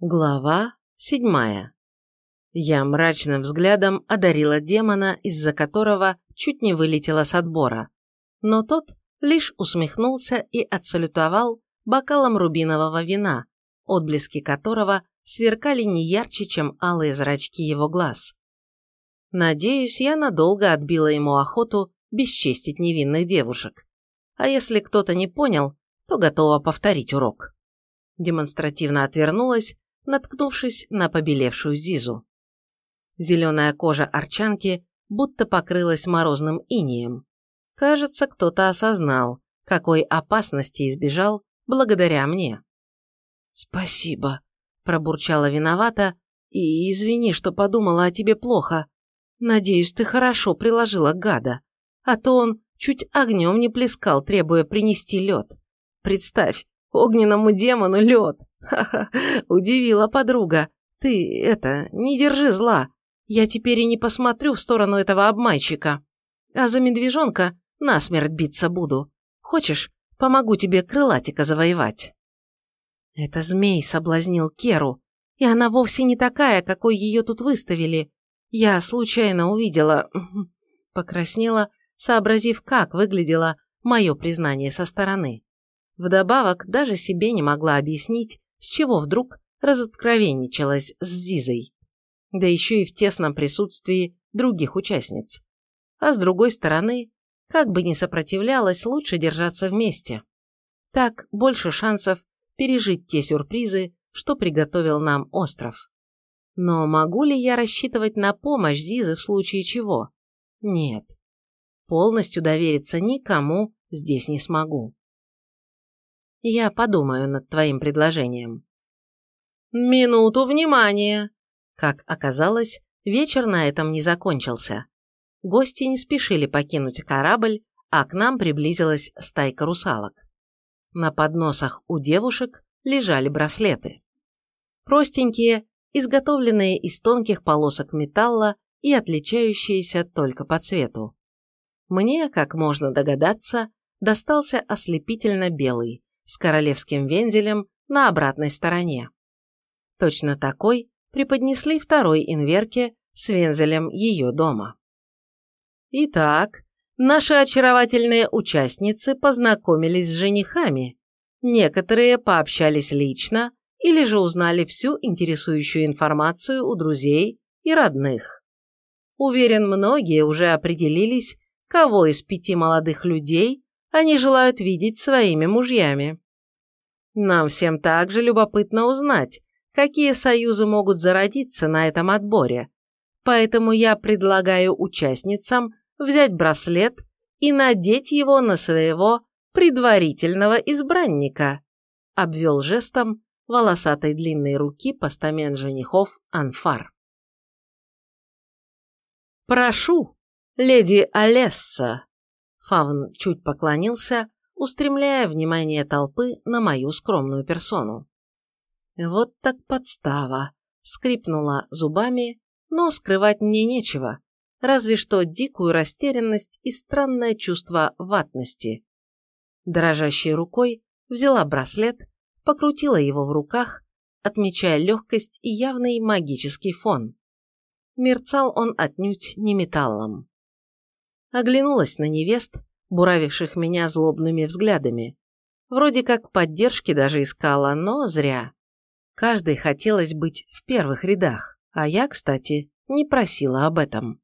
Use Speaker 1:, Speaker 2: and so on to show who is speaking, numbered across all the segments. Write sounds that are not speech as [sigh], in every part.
Speaker 1: Глава седьмая. Я мрачным взглядом одарила демона, из-за которого чуть не вылетела с отбора. Но тот лишь усмехнулся и отсалютовал бокалом рубинового вина, отблески которого сверкали не ярче, чем алые зрачки его глаз. Надеюсь, я надолго отбила ему охоту бесчестить невинных девушек. А если кто-то не понял, то готова повторить урок. Демонстративно отвернулась наткнувшись на побелевшую Зизу. Зеленая кожа арчанки будто покрылась морозным инием. Кажется, кто-то осознал, какой опасности избежал благодаря мне. «Спасибо», – пробурчала виновата, «и извини, что подумала о тебе плохо. Надеюсь, ты хорошо приложила гада, а то он чуть огнем не плескал, требуя принести лед. Представь, огненному демону лед. Ха-ха, удивила подруга. Ты, это, не держи зла. Я теперь и не посмотрю в сторону этого обманщика. А за медвежонка насмерть биться буду. Хочешь, помогу тебе крылатика завоевать?» Это змей соблазнил Керу, и она вовсе не такая, какой ее тут выставили. Я случайно увидела... [laughs] Покраснела, сообразив, как выглядело мое признание со стороны. Вдобавок, даже себе не могла объяснить, с чего вдруг разоткровенничалась с Зизой. Да еще и в тесном присутствии других участниц. А с другой стороны, как бы ни сопротивлялась, лучше держаться вместе. Так больше шансов пережить те сюрпризы, что приготовил нам остров. Но могу ли я рассчитывать на помощь Зизы в случае чего? Нет. Полностью довериться никому здесь не смогу. Я подумаю над твоим предложением. Минуту внимания! Как оказалось, вечер на этом не закончился. Гости не спешили покинуть корабль, а к нам приблизилась стайка русалок. На подносах у девушек лежали браслеты. Простенькие, изготовленные из тонких полосок металла и отличающиеся только по цвету. Мне, как можно догадаться, достался ослепительно белый, с королевским вензелем на обратной стороне. Точно такой преподнесли второй инверке с вензелем ее дома. Итак, наши очаровательные участницы познакомились с женихами. Некоторые пообщались лично или же узнали всю интересующую информацию у друзей и родных. Уверен, многие уже определились, кого из пяти молодых людей они желают видеть своими мужьями. Нам всем также любопытно узнать, какие союзы могут зародиться на этом отборе, поэтому я предлагаю участницам взять браслет и надеть его на своего предварительного избранника, обвел жестом волосатой длинной руки постамент женихов Анфар. «Прошу, леди Алесса!» Фавн чуть поклонился, устремляя внимание толпы на мою скромную персону. Вот так подстава. Скрипнула зубами, но скрывать мне нечего, разве что дикую растерянность и странное чувство ватности. Дрожащей рукой взяла браслет, покрутила его в руках, отмечая легкость и явный магический фон. Мерцал он отнюдь не металлом оглянулась на невест, буравивших меня злобными взглядами. Вроде как поддержки даже искала, но зря. Каждой хотелось быть в первых рядах, а я, кстати, не просила об этом.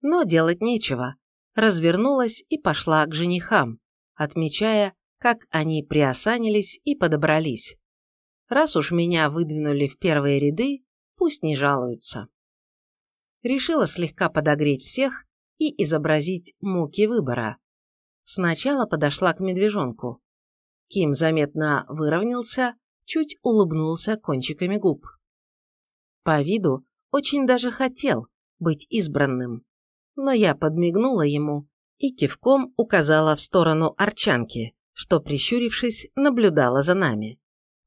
Speaker 1: Но делать нечего. Развернулась и пошла к женихам, отмечая, как они приосанились и подобрались. Раз уж меня выдвинули в первые ряды, пусть не жалуются. Решила слегка подогреть всех и изобразить муки выбора. Сначала подошла к медвежонку. Ким заметно выровнялся, чуть улыбнулся кончиками губ. По виду очень даже хотел быть избранным, но я подмигнула ему и кивком указала в сторону Арчанки, что, прищурившись, наблюдала за нами.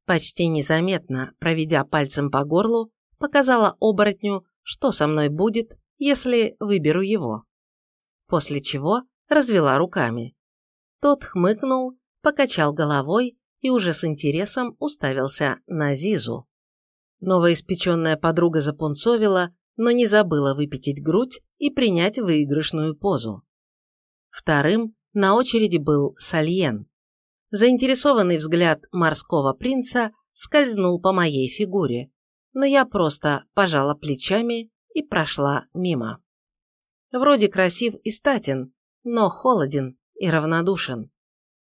Speaker 1: Почти незаметно, проведя пальцем по горлу, показала оборотню, что со мной будет, если выберу его после чего развела руками. Тот хмыкнул, покачал головой и уже с интересом уставился на Зизу. Новоиспеченная подруга запунцовила, но не забыла выпятить грудь и принять выигрышную позу. Вторым на очереди был Сальен. Заинтересованный взгляд морского принца скользнул по моей фигуре, но я просто пожала плечами и прошла мимо. Вроде красив и статен, но холоден и равнодушен.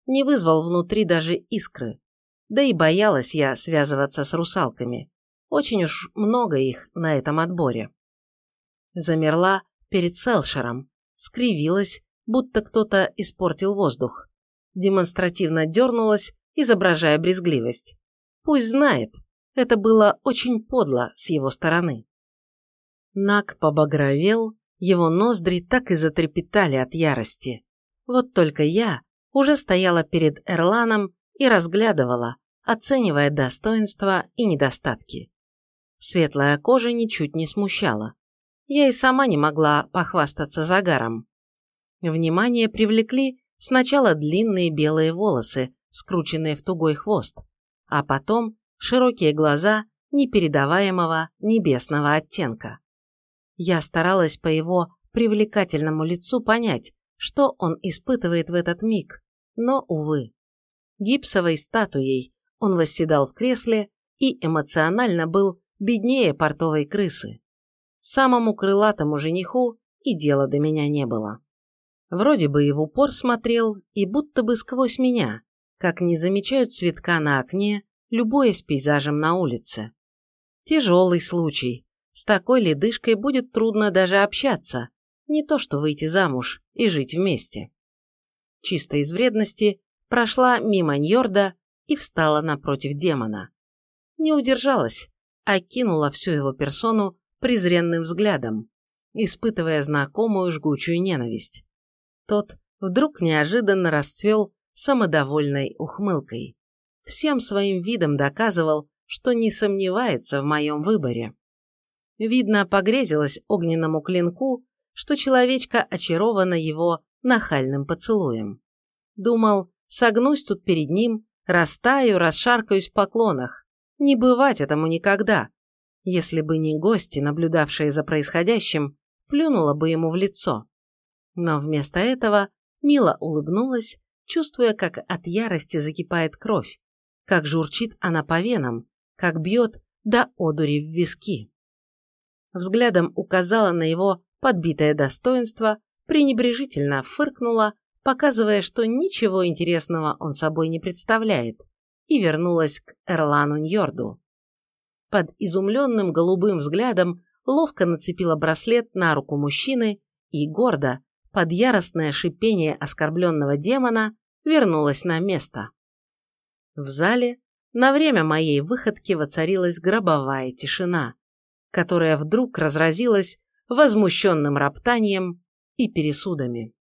Speaker 1: Не вызвал внутри даже искры. Да и боялась я связываться с русалками. Очень уж много их на этом отборе. Замерла перед Селшером, скривилась, будто кто-то испортил воздух. Демонстративно дернулась, изображая брезгливость. Пусть знает, это было очень подло с его стороны. Нак побагровел, его ноздри так и затрепетали от ярости. Вот только я уже стояла перед Эрланом и разглядывала, оценивая достоинства и недостатки. Светлая кожа ничуть не смущала. Я и сама не могла похвастаться загаром. Внимание привлекли сначала длинные белые волосы, скрученные в тугой хвост, а потом широкие глаза непередаваемого небесного оттенка. Я старалась по его привлекательному лицу понять, что он испытывает в этот миг, но, увы. Гипсовой статуей он восседал в кресле и эмоционально был беднее портовой крысы. Самому крылатому жениху и дела до меня не было. Вроде бы и в упор смотрел, и будто бы сквозь меня, как не замечают цветка на окне, любуясь пейзажем на улице. Тяжелый случай, с такой ледышкой будет трудно даже общаться, не то что выйти замуж и жить вместе. Чисто из вредности прошла мимо Ньорда и встала напротив демона. Не удержалась, а кинула всю его персону презренным взглядом, испытывая знакомую жгучую ненависть. Тот вдруг неожиданно расцвел самодовольной ухмылкой. Всем своим видом доказывал, что не сомневается в моем выборе. Видно, погрезилась огненному клинку, что человечка очарована его нахальным поцелуем. Думал, согнусь тут перед ним, растаю, расшаркаюсь в поклонах. Не бывать этому никогда. Если бы не гости, наблюдавшие за происходящим, плюнула бы ему в лицо. Но вместо этого Мила улыбнулась, чувствуя, как от ярости закипает кровь, как журчит она по венам, как бьет до одури в виски взглядом указала на его подбитое достоинство, пренебрежительно фыркнула, показывая, что ничего интересного он собой не представляет, и вернулась к Эрлану Ньорду. Под изумленным голубым взглядом ловко нацепила браслет на руку мужчины и гордо, под яростное шипение оскорбленного демона, вернулась на место. В зале на время моей выходки воцарилась гробовая тишина, которая вдруг разразилась возмущенным роптанием и пересудами.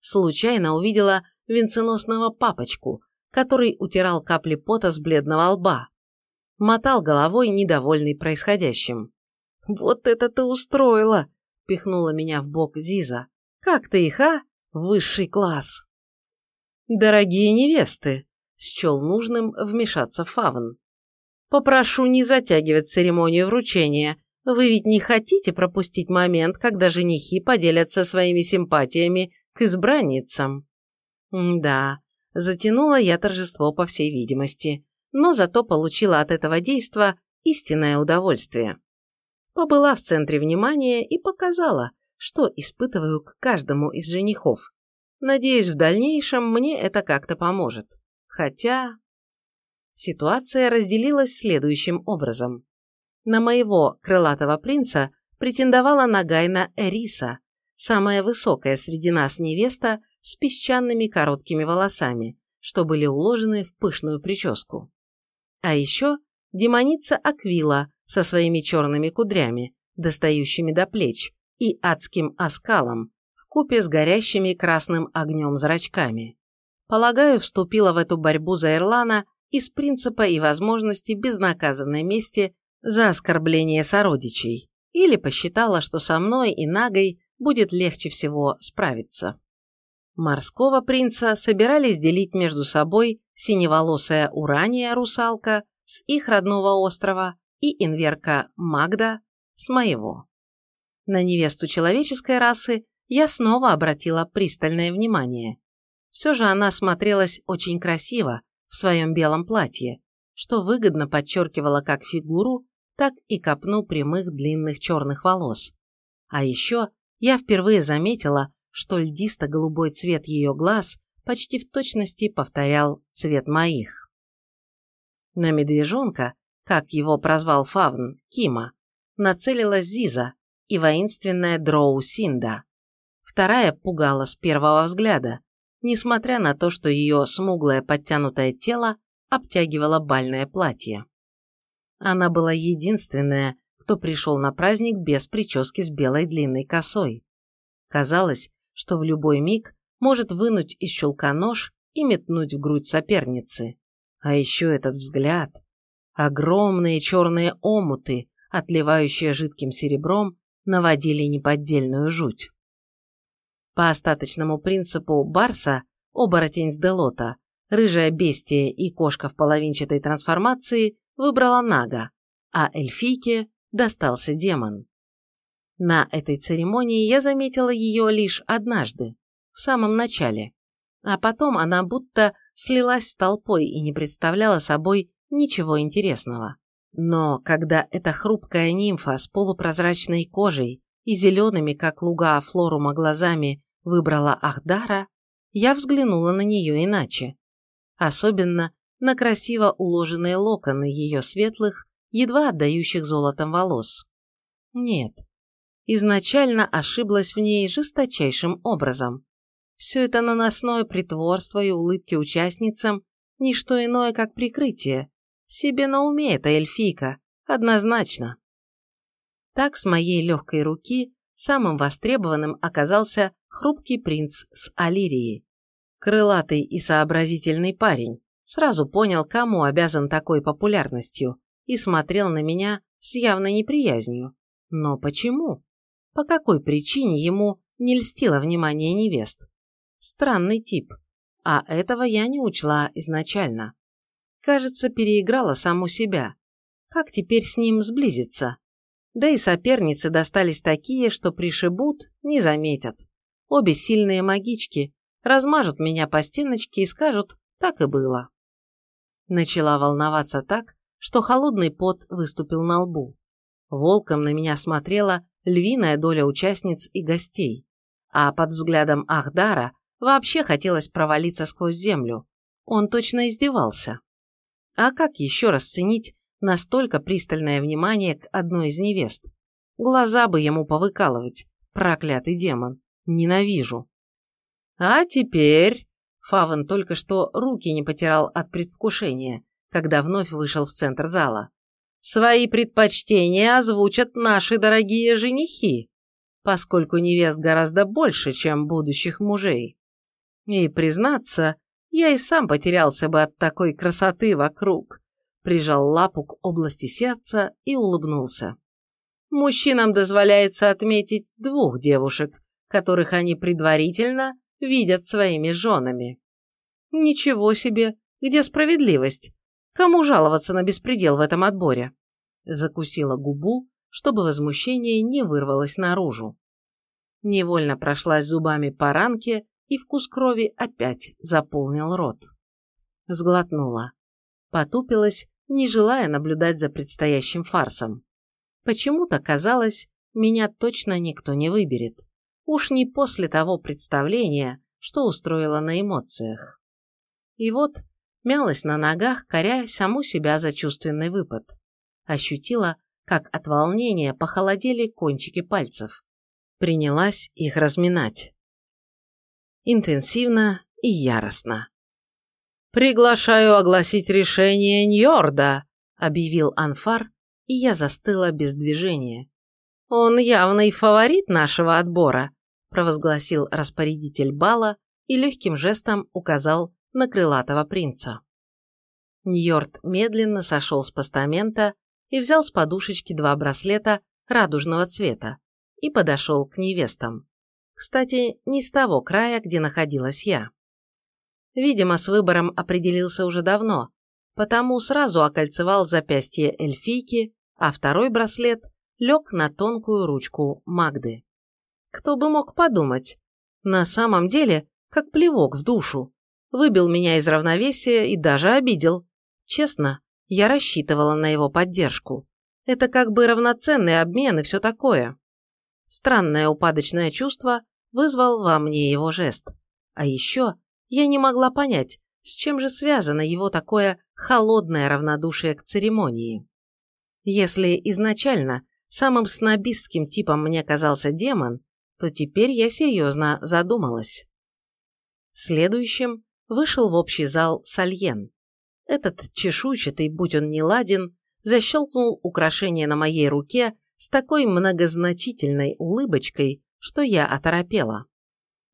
Speaker 1: Случайно увидела венценосного папочку, который утирал капли пота с бледного лба. Мотал головой, недовольный происходящим. «Вот это ты устроила!» – пихнула меня в бок Зиза. «Как ты их, а? Высший класс!» «Дорогие невесты!» – счел нужным вмешаться Фавн. Попрошу не затягивать церемонию вручения. Вы ведь не хотите пропустить момент, когда женихи поделятся своими симпатиями к избранницам? да, затянула я торжество по всей видимости, но зато получила от этого действа истинное удовольствие. Побыла в центре внимания и показала, что испытываю к каждому из женихов. Надеюсь, в дальнейшем мне это как-то поможет. Хотя... Ситуация разделилась следующим образом. На моего крылатого принца претендовала Нагайна Эриса, самая высокая среди нас невеста с песчаными короткими волосами, что были уложены в пышную прическу. А еще демоница Аквила со своими черными кудрями, достающими до плеч, и адским оскалом, вкупе с горящими красным огнем зрачками. Полагаю, вступила в эту борьбу за Ирлана из принципа и возможности безнаказанной мести за оскорбление сородичей, или посчитала, что со мной и Нагой будет легче всего справиться. Морского принца собирались делить между собой синеволосая Урания русалка, с их родного острова и инверка Магда с моего. На невесту человеческой расы я снова обратила пристальное внимание. Все же она смотрелась очень красиво в своем белом платье, что выгодно подчеркивало как фигуру, так и копну прямых длинных черных волос. А еще я впервые заметила, что льдисто-голубой цвет ее глаз почти в точности повторял цвет моих. На медвежонка, как его прозвал Фавн, Кима, нацелилась Зиза и воинственная Дроу Синда. Вторая пугала с первого взгляда, несмотря на то, что ее смуглое подтянутое тело обтягивало бальное платье. Она была единственная, кто пришел на праздник без прически с белой длинной косой. Казалось, что в любой миг может вынуть из щелка нож и метнуть в грудь соперницы. А еще этот взгляд. Огромные черные омуты, отливающие жидким серебром, наводили неподдельную жуть. По остаточному принципу Барса, оборотень с Делота, рыжая бестия и кошка в половинчатой трансформации выбрала Нага, а эльфийке достался демон. На этой церемонии я заметила ее лишь однажды, в самом начале, а потом она будто слилась с толпой и не представляла собой ничего интересного. Но когда эта хрупкая нимфа с полупрозрачной кожей и зелеными, как луга флорума глазами, выбрала Ахдара, я взглянула на нее иначе. Особенно на красиво уложенные локоны ее светлых, едва отдающих золотом волос. Нет, изначально ошиблась в ней жесточайшим образом. Все это наносное притворство и улыбки участницам – ничто иное, как прикрытие. Себе на уме эта эльфийка, однозначно. Так с моей легкой руки самым востребованным оказался хрупкий принц с Алирии. Крылатый и сообразительный парень, сразу понял, кому обязан такой популярностью, и смотрел на меня с явной неприязнью. Но почему? По какой причине ему не льстило внимание невест? Странный тип. А этого я не учла изначально. Кажется, переиграла саму себя. Как теперь с ним сблизиться? Да и соперницы достались такие, что пришибут, не заметят. Обе сильные магички размажут меня по стеночке и скажут «так и было». Начала волноваться так, что холодный пот выступил на лбу. Волком на меня смотрела львиная доля участниц и гостей, а под взглядом Ахдара Вообще хотелось провалиться сквозь землю. Он точно издевался. А как еще расценить настолько пристальное внимание к одной из невест? Глаза бы ему повыкалывать, проклятый демон. Ненавижу. А теперь... Фаван только что руки не потирал от предвкушения, когда вновь вышел в центр зала. Свои предпочтения озвучат наши дорогие женихи, поскольку невест гораздо больше, чем будущих мужей. И, признаться, я и сам потерялся бы от такой красоты вокруг. Прижал лапу к области сердца и улыбнулся. Мужчинам дозволяется отметить двух девушек, которых они предварительно видят своими женами. Ничего себе, где справедливость? Кому жаловаться на беспредел в этом отборе? Закусила губу, чтобы возмущение не вырвалось наружу. Невольно прошлась зубами по ранке и вкус крови опять заполнил рот. Сглотнула. Потупилась, не желая наблюдать за предстоящим фарсом. Почему-то казалось, меня точно никто не выберет. Уж не после того представления, что устроила на эмоциях. И вот мялась на ногах, коря саму себя за чувственный выпад. Ощутила, как от волнения похолодели кончики пальцев. Принялась их разминать интенсивно и яростно. «Приглашаю огласить решение Ньорда», – объявил Анфар, и я застыла без движения. «Он явный фаворит нашего отбора», – провозгласил распорядитель бала и легким жестом указал на крылатого принца. Ньорд медленно сошел с постамента и взял с подушечки два браслета радужного цвета и подошел к невестам. Кстати, не с того края, где находилась я. Видимо, с выбором определился уже давно, потому сразу окольцевал запястье эльфийки, а второй браслет лег на тонкую ручку Магды. Кто бы мог подумать? На самом деле, как плевок в душу. Выбил меня из равновесия и даже обидел. Честно, я рассчитывала на его поддержку. Это как бы равноценный обмен и все такое. Странное упадочное чувство вызвал во мне его жест. А еще я не могла понять, с чем же связано его такое холодное равнодушие к церемонии. Если изначально самым снобистским типом мне казался демон, то теперь я серьезно задумалась. Следующим вышел в общий зал Сальен. Этот чешуйчатый, будь он не ладен, защелкнул украшение на моей руке с такой многозначительной улыбочкой, что я оторопела.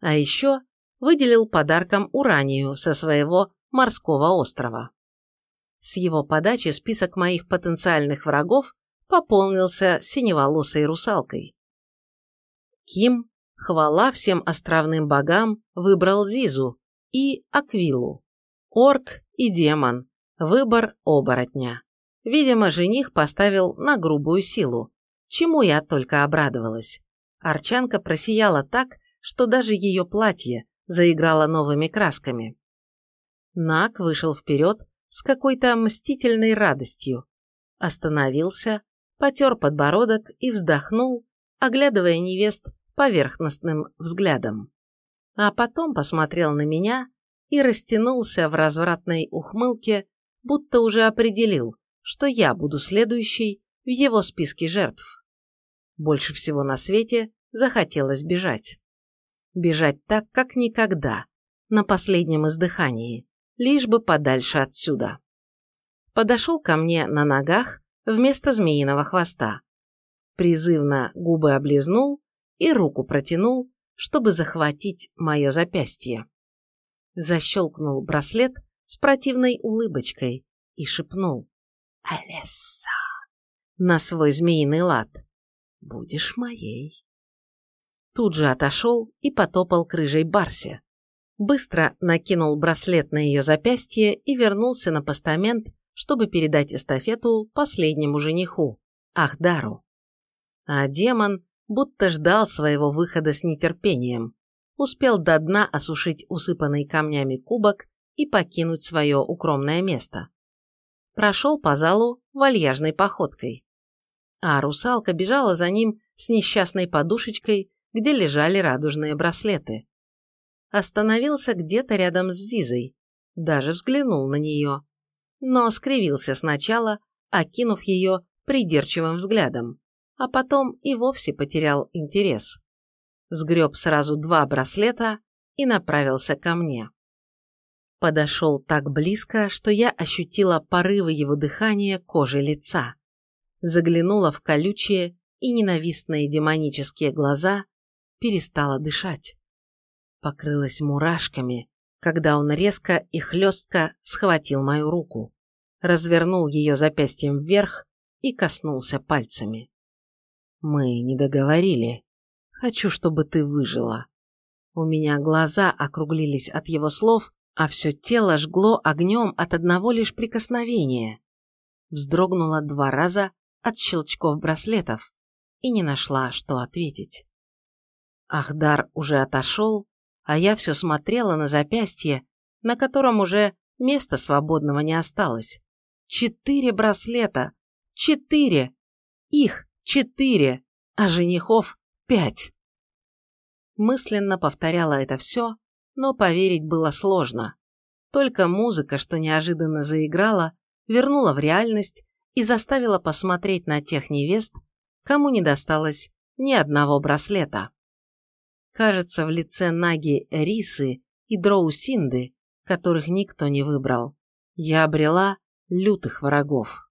Speaker 1: А еще выделил подарком Уранию со своего морского острова. С его подачи список моих потенциальных врагов пополнился синеволосой русалкой. Ким, хвала всем островным богам, выбрал Зизу и Аквилу. Орк и демон. Выбор оборотня. Видимо, жених поставил на грубую силу, чему я только обрадовалась. Арчанка просияла так, что даже ее платье заиграло новыми красками. Нак вышел вперед с какой-то мстительной радостью. Остановился, потер подбородок и вздохнул, оглядывая невест поверхностным взглядом. А потом посмотрел на меня и растянулся в развратной ухмылке, будто уже определил, что я буду следующей в его списке жертв. Больше всего на свете захотелось бежать. Бежать так, как никогда, на последнем издыхании, лишь бы подальше отсюда. Подошел ко мне на ногах вместо змеиного хвоста. Призывно губы облизнул и руку протянул, чтобы захватить мое запястье. Защелкнул браслет с противной улыбочкой и шепнул «Алесса!» на свой змеиный лад. «Будешь моей». Тут же отошел и потопал к рыжей барсе. Быстро накинул браслет на ее запястье и вернулся на постамент, чтобы передать эстафету последнему жениху, Ахдару. А демон будто ждал своего выхода с нетерпением, успел до дна осушить усыпанный камнями кубок и покинуть свое укромное место. Прошел по залу вальяжной походкой. А русалка бежала за ним с несчастной подушечкой, где лежали радужные браслеты. Остановился где-то рядом с Зизой, даже взглянул на нее, но скривился сначала, окинув ее придирчивым взглядом а потом и вовсе потерял интерес. Сгреб сразу два браслета и направился ко мне. Подошел так близко, что я ощутила порывы его дыхания кожи лица. Заглянула в колючие и ненавистные демонические глаза, перестала дышать. Покрылась мурашками, когда он резко и хлестко схватил мою руку, развернул ее запястьем вверх и коснулся пальцами. Мы не договорили. Хочу, чтобы ты выжила. У меня глаза округлились от его слов, а все тело жгло огнем от одного лишь прикосновения. Вздрогнула два раза от щелчков браслетов и не нашла, что ответить. Ахдар уже отошел, а я все смотрела на запястье, на котором уже места свободного не осталось. Четыре браслета! Четыре! Их четыре, а женихов пять. Мысленно повторяла это все, но поверить было сложно. Только музыка, что неожиданно заиграла, вернула в реальность и заставила посмотреть на тех невест, кому не досталось ни одного браслета. Кажется, в лице Наги Рисы и Дроусинды, которых никто не выбрал, я обрела лютых врагов.